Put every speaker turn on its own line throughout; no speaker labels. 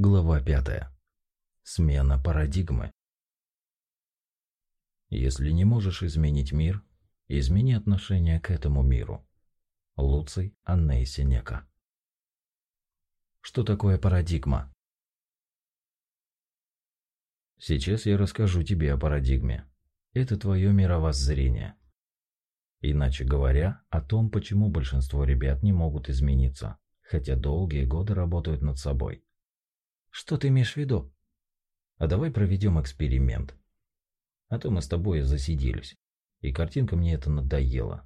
Глава пятая. Смена парадигмы. Если не можешь изменить мир, измени отношение к этому миру. Луций Анней Синека. Что такое парадигма? Сейчас я расскажу тебе о парадигме. Это твое мировоззрение. Иначе говоря, о том, почему большинство ребят не могут измениться, хотя долгие годы работают над собой. Что ты имеешь в виду? А давай проведем эксперимент. А то мы с тобой засиделись. И картинка мне это надоела.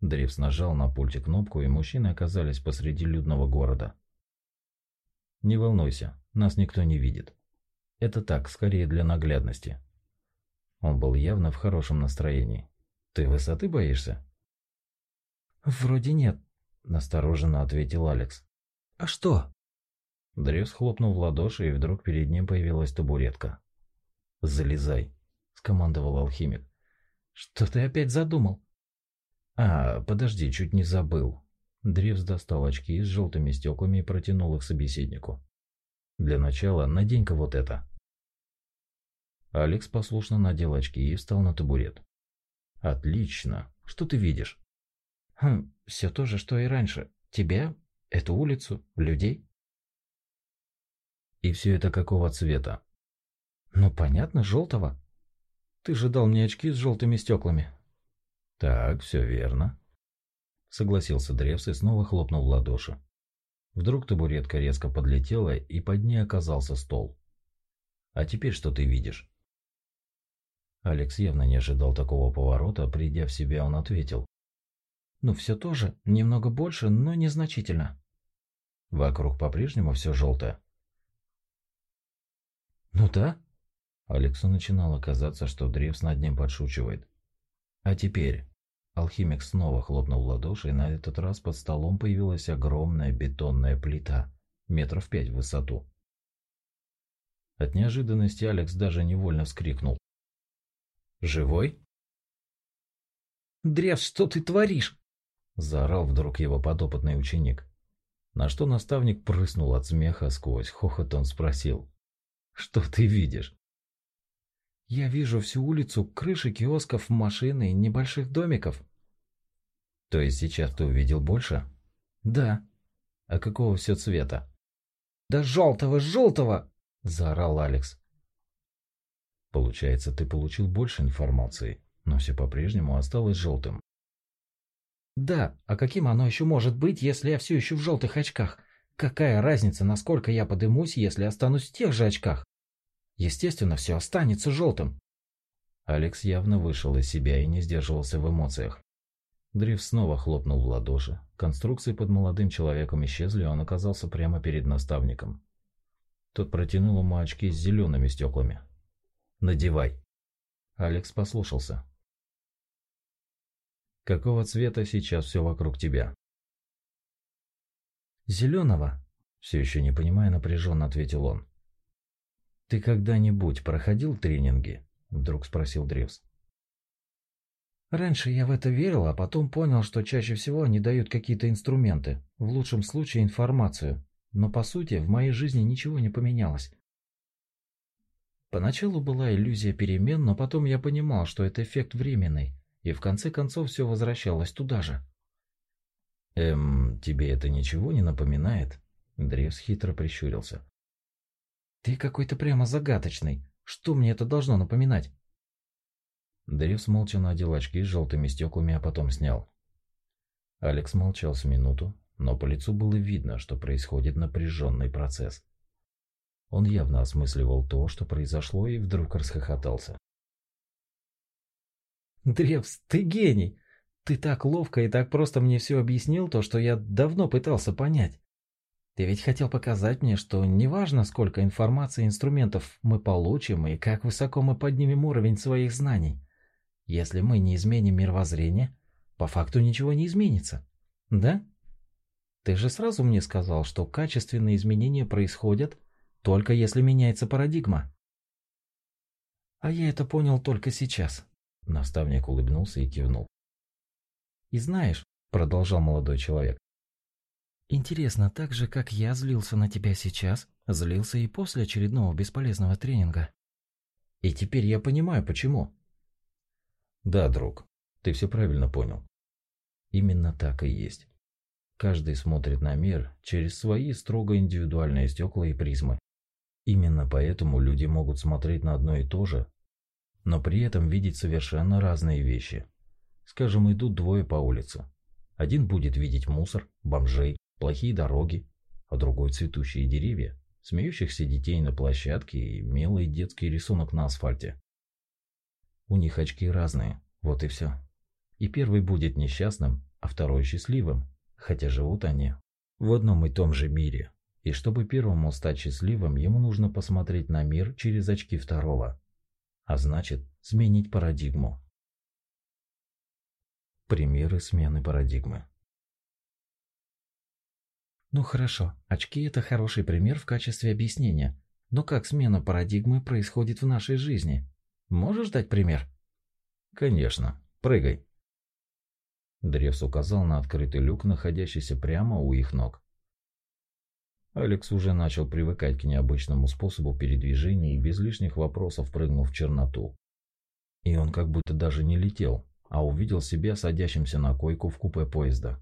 Древс нажал на пульте кнопку, и мужчины оказались посреди людного города. Не волнуйся, нас никто не видит. Это так, скорее для наглядности. Он был явно в хорошем настроении. Ты высоты боишься?
Вроде нет, настороженно ответил Алекс. А что?
Древс хлопнул в ладоши, и вдруг перед ним появилась табуретка. «Залезай», — скомандовал алхимик.
«Что ты опять задумал?»
«А, подожди, чуть не забыл». Древс достал очки с желтыми стеклами и протянул их собеседнику. «Для начала надень-ка вот это». Алекс послушно надел очки и встал на табурет. «Отлично. Что ты видишь?»
«Хм, все то же, что и раньше. Тебя, эту улицу, людей».
И все это какого цвета?
Ну, понятно, желтого. Ты же дал мне очки с желтыми стеклами.
Так, все верно. Согласился Древс и снова хлопнул в ладоши. Вдруг табуретка резко подлетела, и под ней оказался стол. А теперь что ты видишь? Алекс явно не ожидал такого поворота, придя в себя, он ответил.
Ну, все тоже, немного больше, но незначительно.
Вокруг по-прежнему все желтое.
«Ну да».
Алексу начинало казаться, что Древс над ним подшучивает. «А теперь...» Алхимик снова хлопнул в ладоши, и на этот раз под столом появилась огромная бетонная плита, метров пять в высоту. От неожиданности Алекс даже невольно вскрикнул. «Живой?»
«Древс, что ты творишь?»
Заорал вдруг его подопытный ученик. На что наставник прыснул от смеха сквозь хохот он спросил. Что ты видишь?
Я вижу всю улицу, крыши киосков, машины, небольших домиков.
То есть сейчас ты увидел больше?
Да.
А какого все цвета?
Да желтого, желтого! Заорал Алекс.
Получается, ты получил больше информации, но все по-прежнему осталось желтым.
Да, а каким оно еще может быть, если я все еще в желтых очках? Какая разница, насколько я подымусь, если останусь в тех же очках? Естественно, все останется желтым.
Алекс явно вышел из себя и не сдерживался в эмоциях. Дриф снова хлопнул в ладоши. Конструкции под молодым человеком исчезли, он оказался прямо перед наставником. Тот протянул ему очки с зелеными стеклами. «Надевай». Алекс послушался. «Какого цвета сейчас все вокруг тебя?»
«Зеленого», —
все еще не понимая, напряженно ответил он. «Ты когда-нибудь проходил тренинги?» — вдруг спросил Древс.
«Раньше я в это верил, а потом понял, что чаще всего они дают какие-то инструменты, в лучшем случае информацию. Но по сути в моей жизни ничего не поменялось. Поначалу была иллюзия перемен, но потом я понимал, что это эффект временный, и в конце концов все возвращалось туда же.
«Эм, тебе это ничего не напоминает?» Древс хитро прищурился.
«Ты какой-то прямо загадочный. Что мне это должно напоминать?»
Древс молча надел очки с желтыми стеклами, а потом снял. Алекс молчал с минуту, но по лицу было видно, что происходит напряженный процесс. Он явно осмысливал то, что произошло, и вдруг расхохотался.
«Древс, ты гений! Ты так ловко и так просто мне все объяснил, то, что я давно пытался понять. Ты ведь хотел показать мне, что неважно, сколько информации и инструментов мы получим и как высоко мы поднимем уровень своих знаний. Если мы не изменим мировоззрение, по факту ничего не изменится. Да? Ты же сразу мне сказал, что качественные изменения происходят только если меняется парадигма. А я это понял только сейчас.
Наставник улыбнулся и кивнул.
И знаешь, продолжал молодой человек, Интересно, так же, как я злился на тебя сейчас, злился и после очередного бесполезного тренинга. И теперь я понимаю, почему.
Да, друг, ты все правильно понял. Именно так и есть. Каждый смотрит на мир через свои строго индивидуальные стекла и призмы. Именно поэтому люди могут смотреть на одно и то же, но при этом видеть совершенно разные вещи. Скажем, идут двое по улице. Один будет видеть мусор, бомжей, плохие дороги, а другой цветущие деревья, смеющихся детей на площадке и милый детский рисунок на асфальте. У них очки разные, вот и все. И первый будет несчастным, а второй счастливым, хотя живут они в одном и том же мире. И чтобы первому стать счастливым, ему нужно посмотреть на мир через очки второго. А значит, сменить парадигму. Примеры смены парадигмы.
Ну хорошо, очки это хороший пример в качестве объяснения. Но как смена парадигмы происходит в нашей жизни? Можешь дать пример?
Конечно. Прыгай. Древс указал на открытый люк, находящийся прямо у их ног. Алекс уже начал привыкать к необычному способу передвижения и без лишних вопросов прыгнул в черноту. И он как будто даже не летел, а увидел себя садящимся на койку в купе поезда.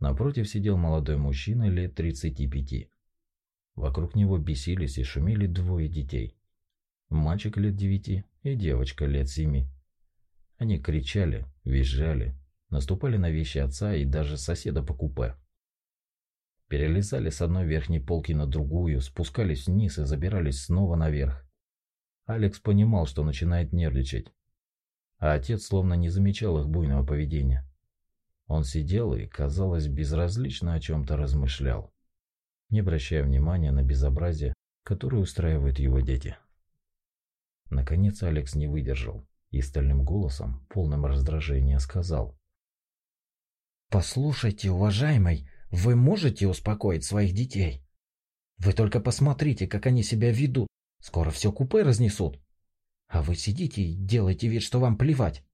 Напротив сидел молодой мужчина лет 35. Вокруг него бесились и шумели двое детей. Мальчик лет девяти и девочка лет семи. Они кричали, визжали, наступали на вещи отца и даже соседа по купе. Перелезали с одной верхней полки на другую, спускались вниз и забирались снова наверх. Алекс понимал, что начинает нервничать, а отец словно не замечал их буйного поведения. Он сидел и, казалось, безразлично о чем-то размышлял, не обращая внимания на безобразие, которое устраивают его дети. Наконец Алекс не выдержал и стальным голосом, полным раздражения, сказал.
«Послушайте, уважаемый, вы можете успокоить своих детей? Вы только посмотрите, как они себя ведут. Скоро все купе разнесут. А вы сидите и делаете вид, что вам плевать».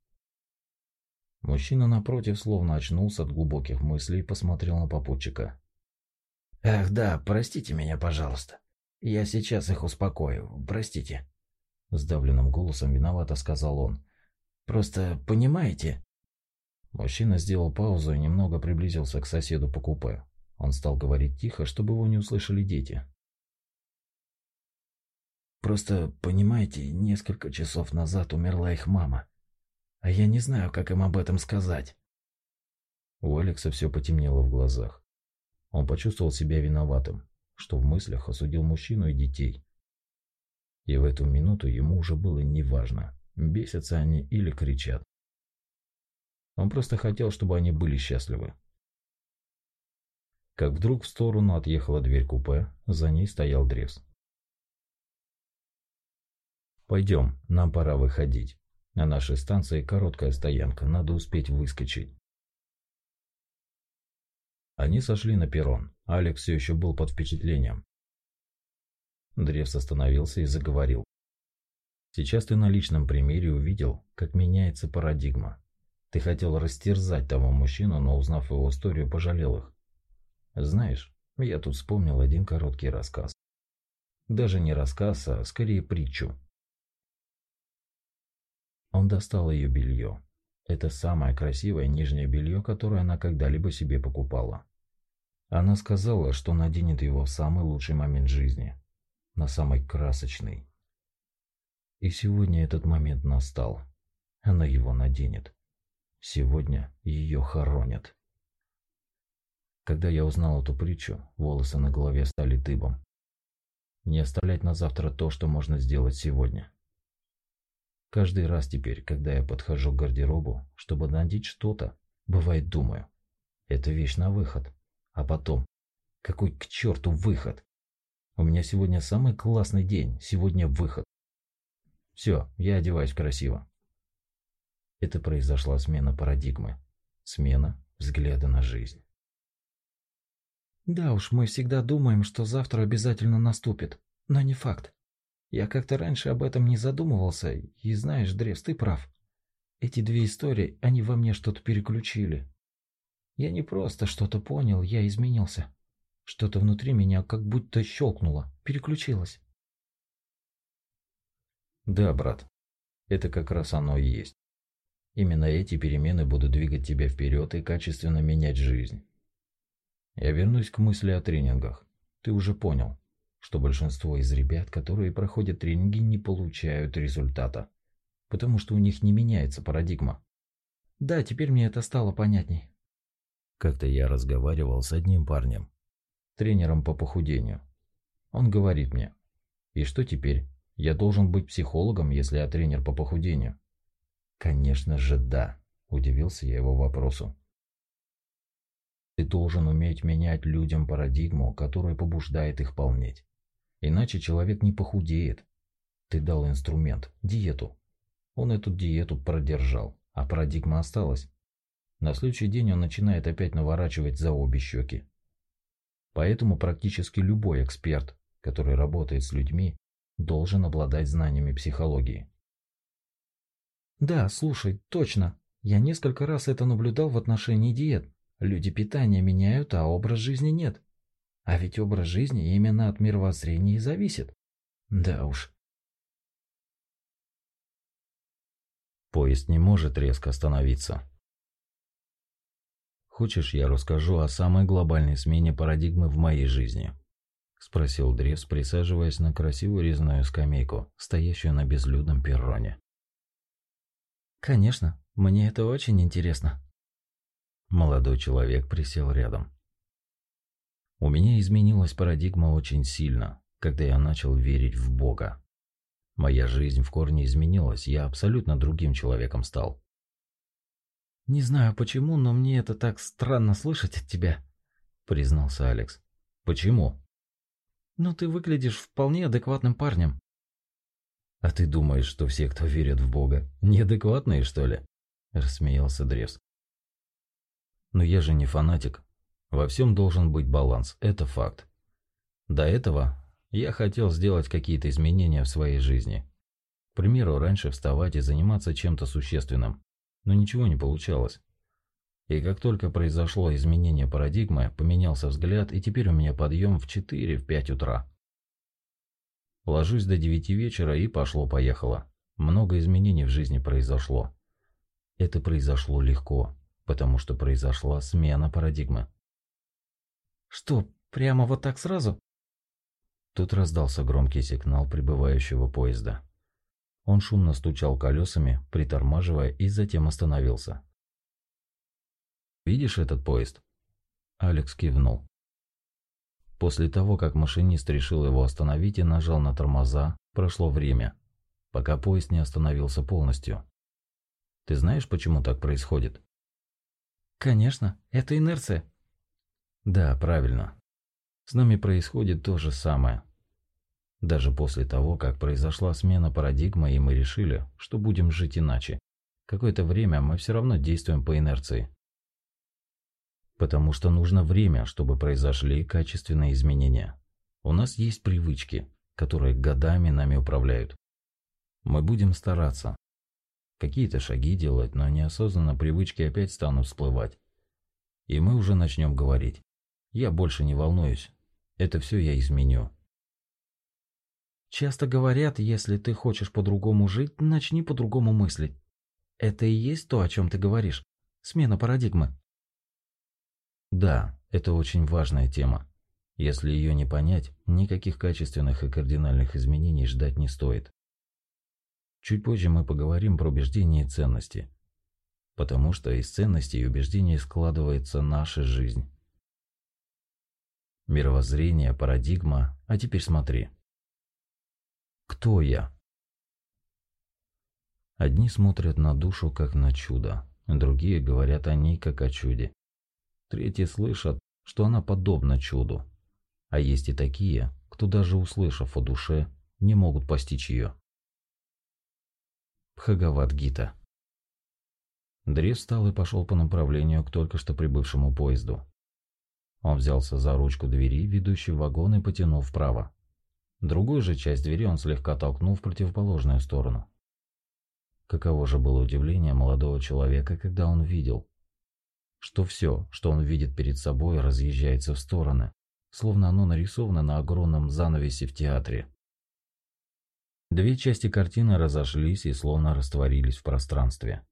Мужчина напротив словно очнулся от глубоких мыслей и посмотрел на попутчика.
«Ах да, простите меня, пожалуйста. Я сейчас их успокою, простите».
Сдавленным голосом виновато сказал он.
«Просто понимаете...»
Мужчина сделал паузу и немного приблизился к соседу по купе. Он стал говорить тихо, чтобы его не услышали дети.
«Просто, понимаете, несколько часов назад умерла их мама. А я не знаю, как им об этом сказать».
У Алекса все потемнело в глазах. Он почувствовал себя виноватым, что в мыслях осудил мужчину и детей. И в эту минуту ему уже было неважно, бесятся они или кричат. Он просто хотел, чтобы они были счастливы. Как вдруг в сторону отъехала дверь купе, за ней стоял Древс. «Пойдем, нам пора выходить. На нашей станции короткая стоянка, надо успеть выскочить». Они сошли на перрон. Алекс все еще был под впечатлением. Древс остановился и заговорил. «Сейчас ты на личном примере увидел, как меняется парадигма. Ты хотел растерзать того мужчину, но узнав его историю, пожалел их. Знаешь, я тут вспомнил один короткий рассказ. Даже не рассказ, а скорее притчу. Он достал ее белье. Это самое красивое нижнее белье, которое она когда-либо себе покупала. Она сказала, что наденет его в самый лучший момент жизни на самый красочный. И сегодня этот момент настал. Она его наденет. Сегодня ее хоронят. Когда я узнал эту притчу, волосы на голове стали дыбом. Не оставлять на завтра то, что можно сделать сегодня. Каждый раз теперь, когда я подхожу к гардеробу, чтобы надеть что-то, бывает думаю, это вещь на выход. А потом, какой к черту выход? У меня сегодня самый классный день, сегодня выход. Все, я одеваюсь красиво. Это произошла смена парадигмы, смена взгляда на жизнь.
Да уж, мы всегда думаем, что завтра обязательно наступит, но не факт. Я как-то раньше об этом не задумывался, и знаешь, Древс, ты прав. Эти две истории, они во мне что-то переключили. Я не просто что-то понял, я изменился. Что-то внутри меня как будто щелкнуло, переключилось.
Да, брат, это как раз оно и есть. Именно эти перемены будут двигать тебя вперед и качественно менять жизнь. Я вернусь к мысли о тренингах. Ты уже понял, что большинство из ребят, которые проходят тренинги, не получают результата, потому что у них не меняется парадигма.
Да, теперь мне это стало понятней.
Как-то я разговаривал с одним парнем, тренером по похудению. Он говорит мне, и что теперь? Я должен быть психологом, если я тренер по похудению? Конечно же, да, удивился я его вопросу. Ты должен уметь менять людям парадигму, которая побуждает их полнеть. Иначе человек не похудеет. Ты дал инструмент, диету. Он эту диету продержал, а парадигма осталась. На следующий день он начинает опять наворачивать за обе щеки. Поэтому практически любой эксперт, который работает с людьми, должен обладать знаниями психологии.
Да, слушай, точно. Я несколько раз это наблюдал в отношении диет. Люди питания меняют, а образ жизни нет. А ведь образ жизни именно от мировоззрения и зависит. Да уж.
Поезд не может резко остановиться. Хочешь, я расскажу о самой глобальной смене парадигмы в моей жизни? Спросил Древс, присаживаясь на красивую резную скамейку, стоящую на безлюдном перроне.
Конечно, мне это очень интересно.
Молодой человек присел рядом. У меня изменилась парадигма очень сильно, когда я начал верить в Бога. Моя жизнь в корне изменилась, я абсолютно другим человеком стал.
«Не знаю почему, но мне это так странно слышать от тебя», — признался Алекс.
«Почему?»
«Ну, ты выглядишь вполне адекватным парнем».
«А ты думаешь, что все, кто верит в Бога, неадекватные, что ли?» — рассмеялся Древс. «Но я же не фанатик. Во всем должен быть баланс, это факт. До этого я хотел сделать какие-то изменения в своей жизни. К примеру, раньше вставать и заниматься чем-то существенным но ничего не получалось. И как только произошло изменение парадигмы, поменялся взгляд, и теперь у меня подъем в 4-5 утра. Ложусь до 9 вечера и пошло-поехало. Много изменений в жизни произошло. Это произошло легко, потому что произошла смена парадигмы.
«Что, прямо вот так сразу?»
Тут раздался громкий сигнал прибывающего поезда. Он шумно стучал колесами, притормаживая, и затем остановился. «Видишь этот поезд?» Алекс кивнул. После того, как машинист решил его остановить и нажал на тормоза, прошло время, пока поезд не остановился полностью. Ты знаешь, почему так происходит?
Конечно, это инерция.
Да, правильно. С нами происходит то же самое. Даже после того, как произошла смена парадигмы и мы решили, что будем жить иначе, какое-то время мы все равно действуем по инерции. Потому что нужно время, чтобы произошли качественные изменения. У нас есть привычки, которые годами нами управляют. Мы будем стараться. Какие-то шаги делать, но неосознанно привычки опять станут всплывать. И мы уже начнем говорить. Я больше не волнуюсь. Это все я изменю.
Часто говорят, если ты хочешь по-другому жить, начни по-другому мыслить. Это и есть то, о чем ты говоришь. Смена парадигмы.
Да, это очень важная тема. Если ее не понять, никаких качественных и кардинальных изменений ждать не стоит. Чуть позже мы поговорим про убеждения и ценности. Потому что из ценностей и убеждений складывается наша жизнь. Мировоззрение, парадигма, а теперь смотри. Кто я? Одни смотрят на душу как на чудо, другие говорят о ней как о чуде. Третьи слышат, что она подобна чуду. А есть и такие, кто даже услышав о душе, не могут постичь ее. Бхагават-гита Древ встал и пошел по направлению к только что прибывшему поезду. Он взялся за ручку двери, ведущей в вагон, и потянул вправо. Другую же часть двери он слегка толкнул в противоположную сторону. Каково же было удивление молодого человека, когда он видел, что все, что он видит перед собой, разъезжается в стороны, словно оно нарисовано на огромном занавесе в театре. Две части картины разошлись и словно растворились в пространстве.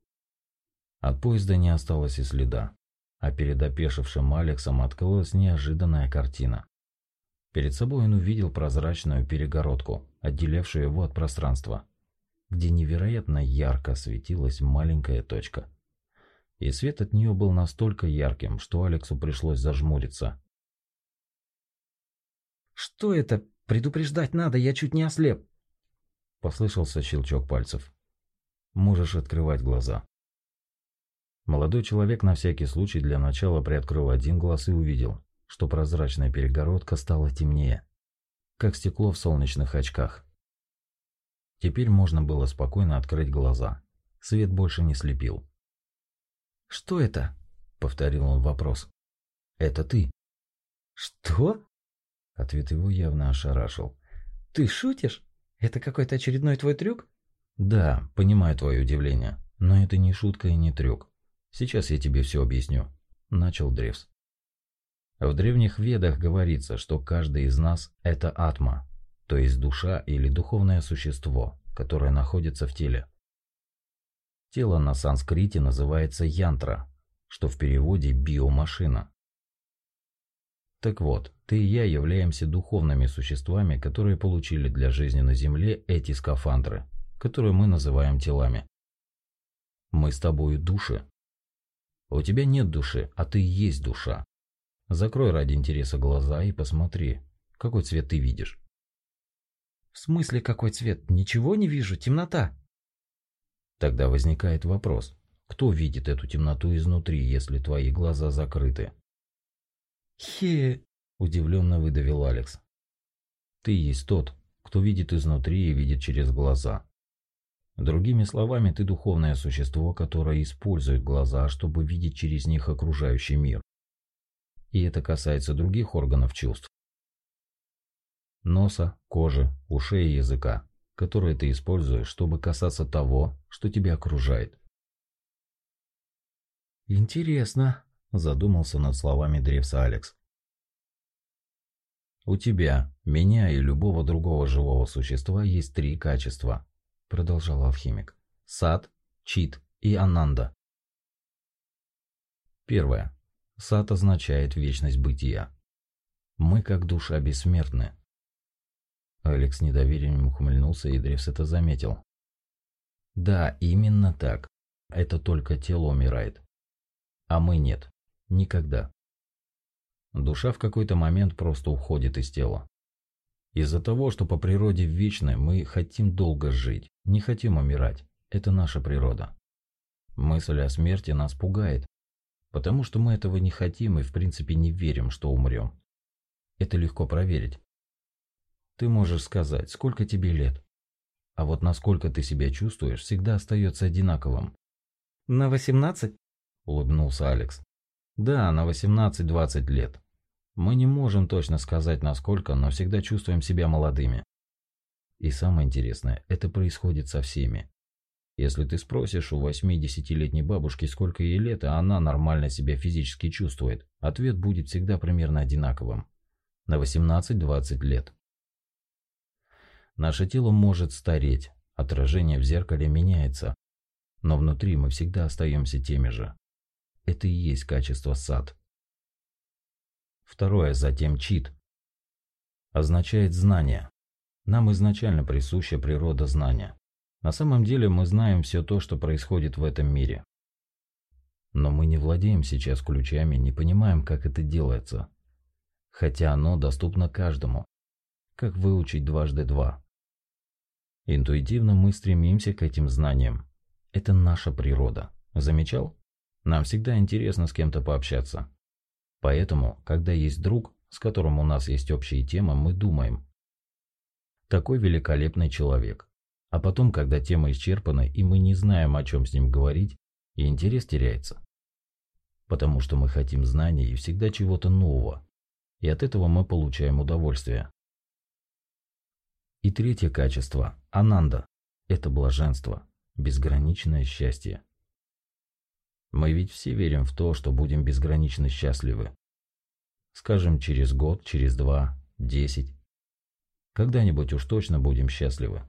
От поезда не осталось и следа, а перед опешившим Алексом открылась неожиданная картина. Перед собой он увидел прозрачную перегородку, отделявшую его от пространства, где невероятно ярко светилась маленькая точка и свет от нее был настолько ярким, что Алексу пришлось зажмуриться.
«Что это? Предупреждать надо, я чуть не ослеп!»
Послышался щелчок пальцев. «Можешь открывать глаза». Молодой человек на всякий случай для начала приоткрыл один глаз и увидел, что прозрачная перегородка стала темнее, как стекло в солнечных очках. Теперь можно было спокойно открыть глаза. Свет больше не слепил.
«Что это?»
— повторил он вопрос. «Это ты».
«Что?»
Ответ его явно ошарашил.
«Ты шутишь? Это какой-то очередной твой трюк?»
«Да, понимаю твое удивление, но это не шутка и не трюк. Сейчас я тебе все объясню», — начал Древс. В древних ведах говорится, что каждый из нас – это атма, то есть душа или духовное существо, которое находится в теле. Тело на санскрите называется янтра, что в переводе биомашина. Так вот, ты и я являемся духовными существами, которые получили для жизни на Земле эти скафандры, которые мы называем телами. Мы с тобой души. У тебя нет души, а ты есть душа. Закрой ради интереса глаза и посмотри, какой цвет ты видишь.
В смысле какой цвет? Ничего не вижу, темнота.
Тогда возникает вопрос, кто видит эту темноту изнутри, если твои глаза закрыты?
Хе,
удивленно выдавил Алекс. Ты есть тот, кто видит изнутри и видит через глаза. Другими словами, ты духовное существо, которое использует глаза, чтобы видеть через них окружающий мир. И это касается других органов чувств. Носа, кожи, ушей и языка которые ты используешь, чтобы касаться того, что тебя окружает.
«Интересно», – задумался над словами древса Алекс.
«У тебя, меня и любого другого живого существа есть три качества», – продолжал алхимик. «Сад, Чит и Ананда». Первое. Сад означает вечность бытия. Мы, как душа, бессмертны, Алекс недоверием ухмыльнулся, и Древс это заметил. Да, именно так. Это только тело умирает. А мы нет. Никогда. Душа в какой-то момент просто уходит из тела. Из-за того, что по природе вечны, мы хотим долго жить, не хотим умирать. Это наша природа. Мысль о смерти нас пугает, потому что мы этого не хотим и в принципе не верим, что умрем. Это легко проверить. Ты можешь сказать, сколько тебе лет. А вот насколько ты себя чувствуешь, всегда остается одинаковым.
На 18?
Улыбнулся Алекс. Да, на 18-20 лет. Мы не можем точно сказать насколько, но всегда чувствуем себя молодыми. И самое интересное, это происходит со всеми. Если ты спросишь у 80-летней бабушки, сколько ей лет, а она нормально себя физически чувствует, ответ будет всегда примерно одинаковым. На 18-20 лет. Наше тело может стареть, отражение в зеркале меняется, но внутри мы всегда остаемся теми же. Это и есть качество сад. Второе, затем чит. Означает знание. Нам изначально присуща природа знания. На самом деле мы знаем все то, что происходит в этом мире. Но мы не владеем сейчас ключами, не понимаем, как это делается. Хотя оно доступно каждому. Как выучить дважды два. Интуитивно мы стремимся к этим знаниям. Это наша природа. Замечал? Нам всегда интересно с кем-то пообщаться. Поэтому, когда есть друг, с которым у нас есть общие темы, мы думаем. Такой великолепный человек. А потом, когда тема исчерпана, и мы не знаем, о чем с ним говорить, и интерес теряется. Потому что мы хотим знаний и всегда чего-то нового. И от этого мы получаем удовольствие. И третье качество – ананда – это блаженство, безграничное счастье. Мы ведь все верим в то, что будем безгранично счастливы. Скажем, через год, через два, десять. Когда-нибудь уж точно будем счастливы.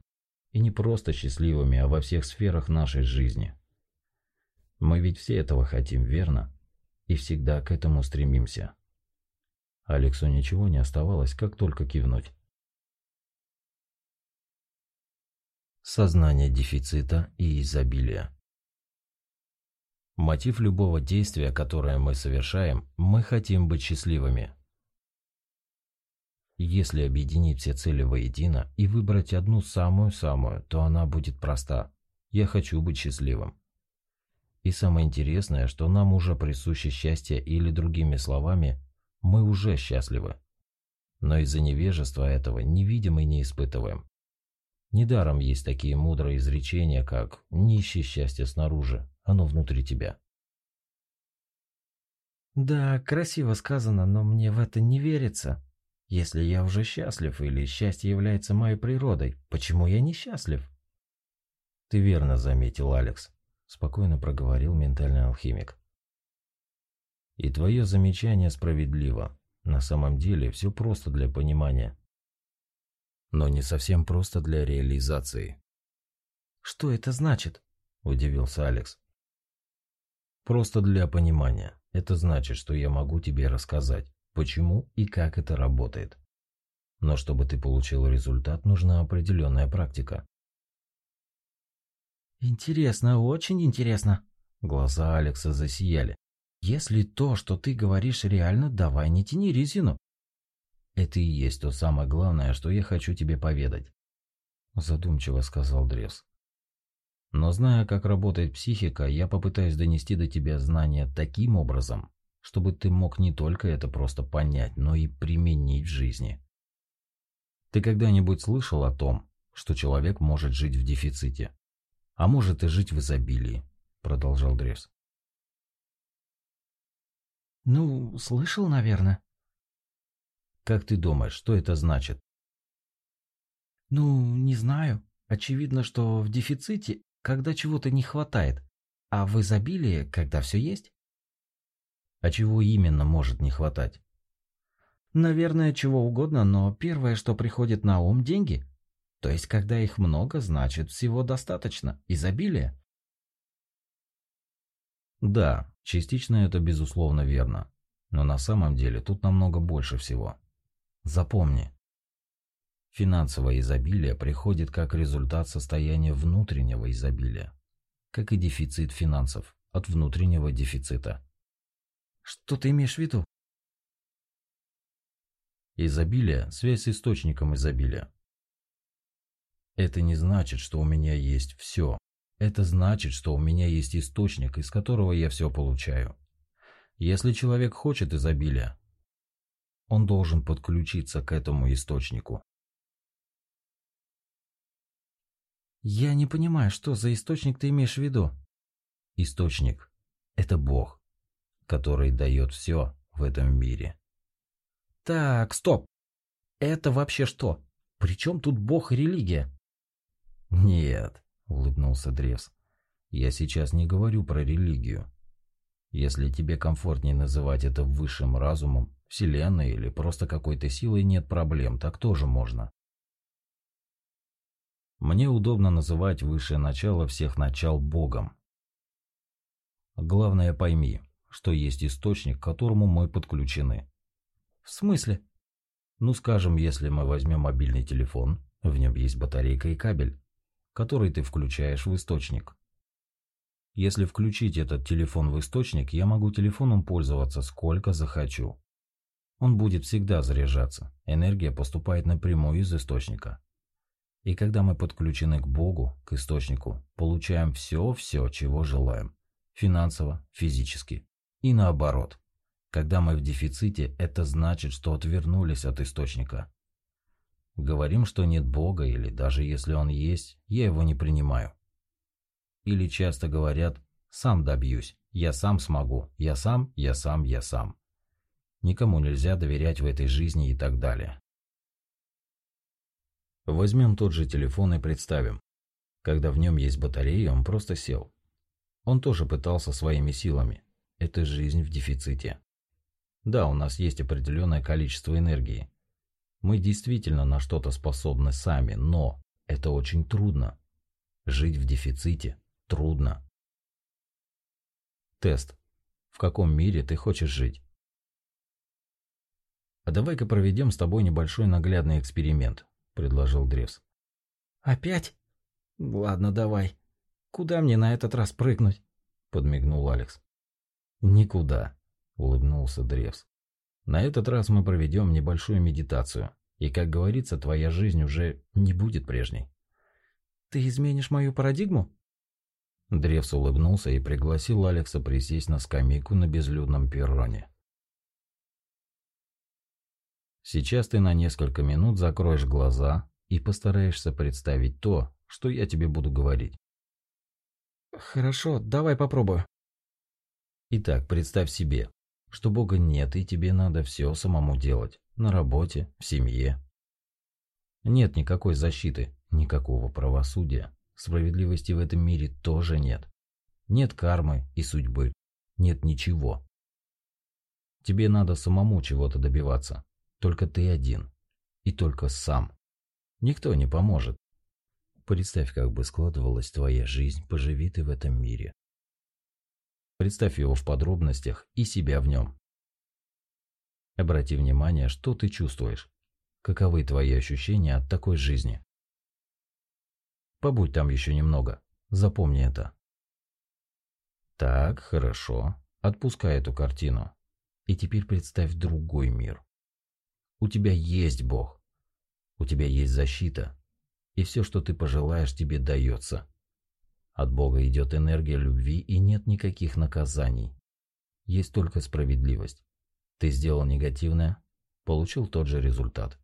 И не просто счастливыми, а во всех сферах нашей жизни. Мы ведь все этого хотим, верно? И всегда к этому стремимся. Алексу ничего не оставалось, как только кивнуть. Сознание дефицита и изобилия. Мотив любого действия, которое мы совершаем, мы хотим быть счастливыми. Если объединить все цели воедино и выбрать одну самую-самую, то она будет проста. Я хочу быть счастливым. И самое интересное, что нам уже присуще счастье или другими словами, мы уже счастливы. Но из-за невежества этого не видим и не испытываем. Недаром есть такие мудрые изречения, как «не ищи счастья снаружи, оно внутри тебя».
Да, красиво сказано, но мне в это не верится. Если я уже счастлив или счастье является моей природой, почему я не счастлив?
Ты верно заметил, Алекс, спокойно проговорил ментальный алхимик. И твое замечание справедливо. На самом деле все просто для понимания. Но не совсем просто для реализации.
«Что это значит?» – удивился Алекс.
«Просто для понимания. Это значит, что я могу тебе рассказать, почему и как это работает. Но чтобы ты получил результат, нужна определенная практика.
Интересно, очень интересно. Глаза Алекса засияли. Если то, что ты говоришь, реально, давай не тяни резину.
Это и есть то самое главное, что я хочу тебе поведать. Задумчиво сказал Древс. Но зная, как работает психика, я попытаюсь донести до тебя знания таким образом, чтобы ты мог не только это просто понять, но и применить в жизни. Ты когда-нибудь слышал о том, что человек может жить в дефиците, а может и жить в изобилии, продолжал Древс.
Ну, слышал, наверное.
Как ты думаешь, что это значит?
Ну, не знаю. Очевидно, что в дефиците, когда чего-то не хватает, а в изобилии, когда все есть.
А чего именно может не хватать?
Наверное, чего угодно, но первое, что приходит на ум – деньги. То есть, когда их много, значит, всего достаточно, изобилие.
Да, частично это безусловно верно. Но на самом деле тут намного больше всего. Запомни. Финансовое изобилие приходит как результат состояния внутреннего изобилия, как и дефицит финансов от внутреннего дефицита.
Что ты имеешь в виду?
Изобилие – связь с источником изобилия. Это не значит, что у меня есть все, это значит, что у меня есть источник, из которого я все получаю. Если человек хочет изобилия, он должен подключиться к этому источнику.
Я не понимаю, что за источник ты имеешь в виду?
Источник – это Бог, который дает все в этом мире.
Так, стоп. Это вообще что? Причем тут Бог и религия?
Нет, – улыбнулся Древс. «Я сейчас не говорю про религию. Если тебе комфортнее называть это высшим разумом, вселенной или просто какой-то силой, нет проблем, так тоже можно. Мне удобно называть высшее начало всех начал Богом. Главное пойми, что есть источник, к которому мы подключены.
В смысле?
Ну, скажем, если мы возьмем мобильный телефон, в нем есть батарейка и кабель который ты включаешь в источник. Если включить этот телефон в источник, я могу телефоном пользоваться сколько захочу. Он будет всегда заряжаться, энергия поступает напрямую из источника. И когда мы подключены к Богу, к источнику, получаем все-все, чего желаем. Финансово, физически. И наоборот. Когда мы в дефиците, это значит, что отвернулись от источника. Говорим, что нет Бога, или даже если Он есть, я его не принимаю. Или часто говорят «сам добьюсь», «я сам смогу», «я сам», «я сам», «я сам». Никому нельзя доверять в этой жизни и так далее. Возьмем тот же телефон и представим. Когда в нем есть батарея, он просто сел. Он тоже пытался своими силами. Это жизнь в дефиците. Да, у нас есть определенное количество энергии. Мы действительно на что-то способны сами, но это очень трудно. Жить в дефиците трудно. Тест. В каком мире ты хочешь жить? А давай-ка проведем с тобой небольшой наглядный эксперимент, предложил Древс.
Опять? Ладно, давай. Куда мне на этот раз прыгнуть? подмигнул Алекс.
Никуда, улыбнулся Древс. На этот раз мы проведем небольшую медитацию, и, как говорится, твоя жизнь уже не будет прежней.
Ты изменишь мою парадигму?
Древс улыбнулся и пригласил Алекса присесть на скамейку на безлюдном перроне. Сейчас ты на несколько минут закроешь глаза и постараешься представить то, что я тебе буду говорить.
Хорошо, давай попробую.
Итак, представь себе, что Бога нет и тебе надо все самому делать. На работе, в семье. Нет никакой защиты, никакого правосудия. Справедливости в этом мире тоже нет. Нет кармы и судьбы. Нет ничего. Тебе надо самому чего-то добиваться. Только ты один. И только сам. Никто не поможет. Представь, как бы складывалась твоя жизнь, поживи ты в этом мире. Представь его в подробностях и себя в нем. Обрати внимание, что ты чувствуешь. Каковы твои ощущения от такой жизни? Побудь там еще немного. Запомни это. Так, хорошо. Отпускай эту картину. И теперь представь другой мир. У тебя есть Бог. У тебя есть защита. И все, что ты пожелаешь, тебе дается. От Бога идет энергия любви и нет никаких наказаний. Есть только справедливость. Ты сделал негативное, получил тот же результат.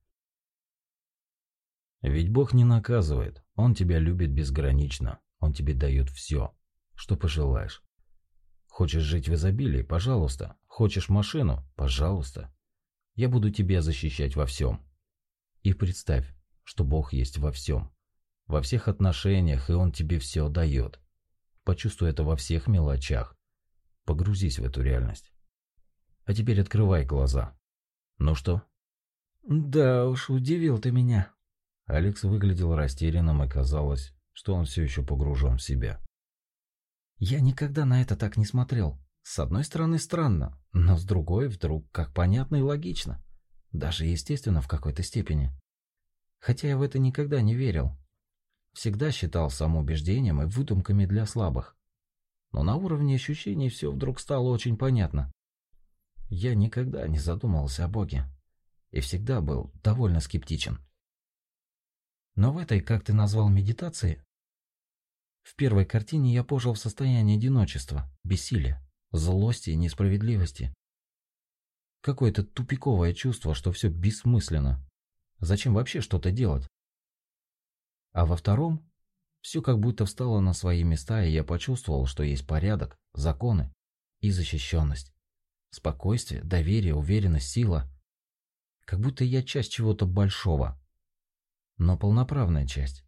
Ведь Бог не наказывает, Он тебя любит безгранично, Он тебе дает все, что пожелаешь. Хочешь жить в изобилии? Пожалуйста. Хочешь машину? Пожалуйста. Я буду тебя защищать во всем. И представь, что Бог есть во всем. Во всех отношениях, и Он тебе все дает. Почувствуй это во всех мелочах. Погрузись в эту реальность. А теперь открывай глаза. Ну что?
Да уж, удивил ты меня.
Алекс выглядел растерянным и казалось, что он все еще погружен в себя.
Я никогда на это так не смотрел. С одной стороны странно, но с другой вдруг как понятно и логично. Даже естественно в какой-то степени. Хотя я в это никогда не верил. Всегда считал самоубеждением и выдумками для слабых. Но на уровне ощущений все вдруг стало очень понятно. Я никогда не задумывался о Боге. И всегда был довольно скептичен. Но в этой, как ты назвал, медитации, в первой картине я пожил в состоянии одиночества, бессилия, злости и несправедливости. Какое-то тупиковое чувство, что все бессмысленно. Зачем вообще что-то делать? А во втором все как будто встало на свои места, и я почувствовал, что есть порядок, законы и защищенность. Спокойствие, доверие, уверенность, сила. Как будто я часть чего-то большого, но полноправная часть.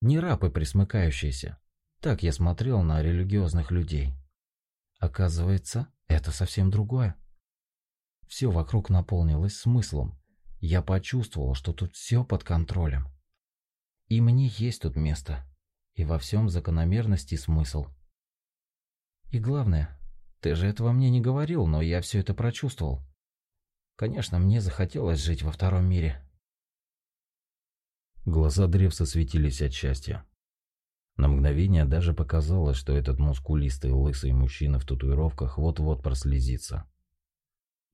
Не раб и присмыкающийся. Так я смотрел на религиозных людей. Оказывается, это совсем другое. Все вокруг наполнилось смыслом. Я почувствовал, что тут все под контролем. И мне есть тут место. И во всем закономерность и смысл. И главное, ты же этого мне не говорил, но я все это прочувствовал. Конечно, мне захотелось жить во втором мире.
Глаза Древса светились от счастья. На мгновение даже показалось, что этот мускулистый лысый мужчина в татуировках вот-вот прослезится.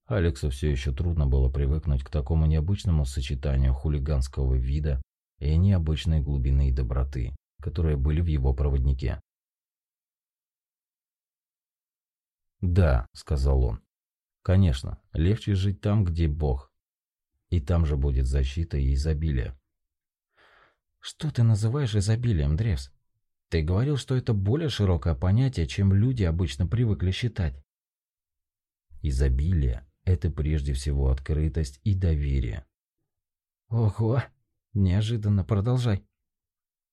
Алексу все еще трудно было привыкнуть к такому необычному сочетанию хулиганского вида и необычной глубины и доброты, которые были в его проводнике. «Да», — сказал он, — «конечно, легче жить там, где Бог, и там же будет защита и изобилие.
Что ты называешь изобилием, Древс? Ты говорил, что это более широкое понятие, чем люди обычно привыкли считать.
Изобилие – это прежде всего открытость и доверие.
Ого, неожиданно, продолжай.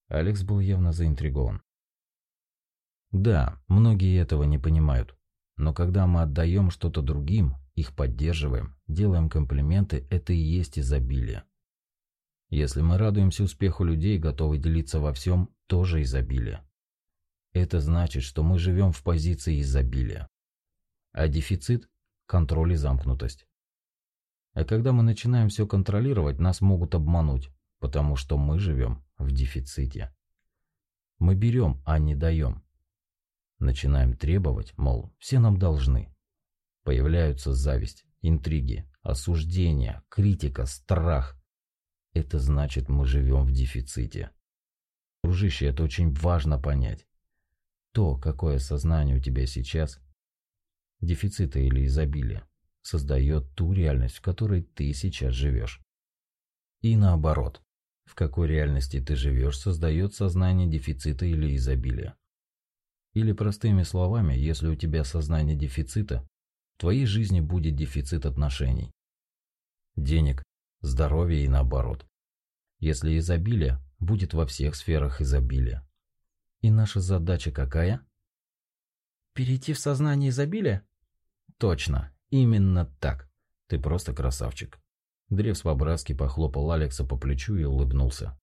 Алекс был явно заинтригован. Да, многие этого не понимают. Но когда мы отдаем что-то другим, их поддерживаем, делаем комплименты, это и есть изобилие. Если мы радуемся успеху людей, готовы делиться во всем, тоже изобилие. Это значит, что мы живем в позиции изобилия. А дефицит – контроль и замкнутость. А когда мы начинаем все контролировать, нас могут обмануть, потому что мы живем в дефиците. Мы берем, а не даем. Начинаем требовать, мол, все нам должны. Появляются зависть, интриги, осуждение, критика, страх. Это значит, мы живем в дефиците. Дружище, это очень важно понять. То, какое сознание у тебя сейчас, дефицита или изобилия, создает ту реальность, в которой ты сейчас живешь. И наоборот, в какой реальности ты живешь, создает сознание дефицита или изобилия. Или простыми словами, если у тебя сознание дефицита, в твоей жизни будет дефицит отношений. Денег, здоровья и наоборот. Если изобилие, будет во всех сферах изобилия. И наша задача какая?
Перейти в сознание изобилия?
Точно, именно так. Ты просто красавчик. Древс по-братски похлопал Алекса по плечу и улыбнулся.